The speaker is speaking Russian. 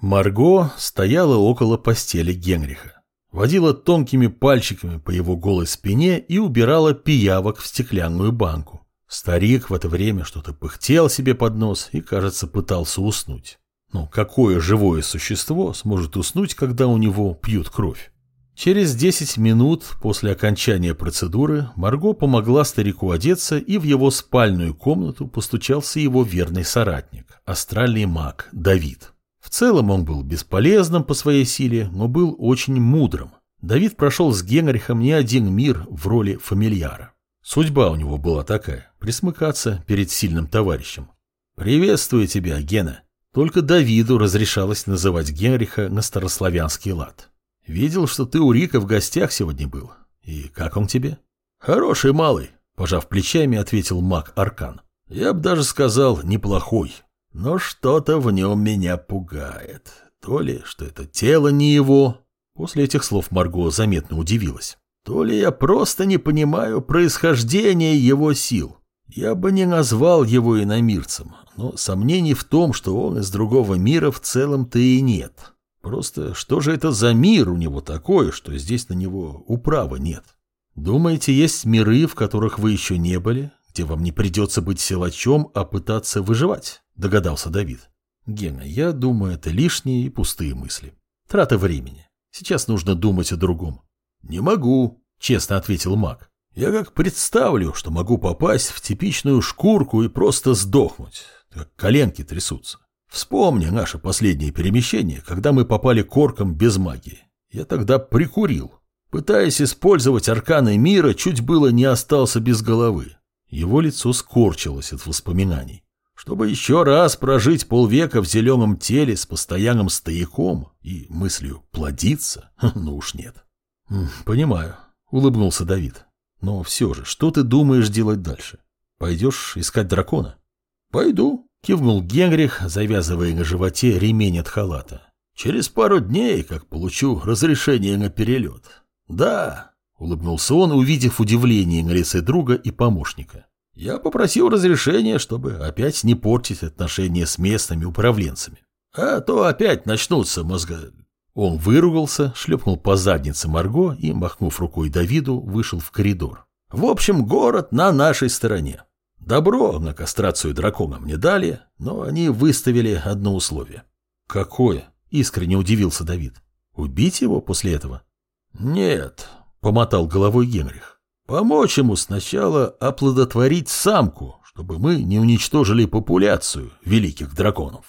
Марго стояла около постели Генриха, водила тонкими пальчиками по его голой спине и убирала пиявок в стеклянную банку. Старик в это время что-то пыхтел себе под нос и, кажется, пытался уснуть. Но какое живое существо сможет уснуть, когда у него пьют кровь? Через 10 минут после окончания процедуры Марго помогла старику одеться, и в его спальную комнату постучался его верный соратник, астральный маг Давид. В целом он был бесполезным по своей силе, но был очень мудрым. Давид прошел с Генрихом не один мир в роли фамильяра. Судьба у него была такая – присмыкаться перед сильным товарищем. «Приветствую тебя, Гена!» Только Давиду разрешалось называть Генриха на старославянский лад. «Видел, что ты у Рика в гостях сегодня был. И как он тебе?» «Хороший малый», – пожав плечами, ответил маг Аркан. «Я бы даже сказал, неплохой. Но что-то в нем меня пугает. То ли, что это тело не его. После этих слов Марго заметно удивилась. То ли я просто не понимаю происхождения его сил. Я бы не назвал его иномирцем, но сомнений в том, что он из другого мира в целом-то и нет. Просто что же это за мир у него такой, что здесь на него управы нет? Думаете, есть миры, в которых вы еще не были, где вам не придется быть силачом, а пытаться выживать? Догадался Давид. Гена, я думаю, это лишние и пустые мысли. Трата времени. Сейчас нужно думать о другом. Не могу, честно ответил маг. Я как представлю, что могу попасть в типичную шкурку и просто сдохнуть. Как коленки трясутся. Вспомни наше последнее перемещение, когда мы попали корком без магии. Я тогда прикурил. Пытаясь использовать арканы мира, чуть было не остался без головы. Его лицо скорчилось от воспоминаний. Чтобы еще раз прожить полвека в зеленом теле с постоянным стояком и мыслью плодиться, ну уж нет. Понимаю, улыбнулся Давид. Но все же, что ты думаешь делать дальше? Пойдешь искать дракона? Пойду, кивнул Генрих, завязывая на животе ремень от халата. Через пару дней, как получу разрешение на перелет. Да, улыбнулся он, увидев удивление на лице друга и помощника. Я попросил разрешения, чтобы опять не портить отношения с местными управленцами. А то опять начнутся мозга... Он выругался, шлепнул по заднице Марго и, махнув рукой Давиду, вышел в коридор. В общем, город на нашей стороне. Добро на кастрацию дракона мне дали, но они выставили одно условие. Какое? Искренне удивился Давид. Убить его после этого? Нет, помотал головой Генрих. Помочь ему сначала оплодотворить самку, чтобы мы не уничтожили популяцию великих драконов.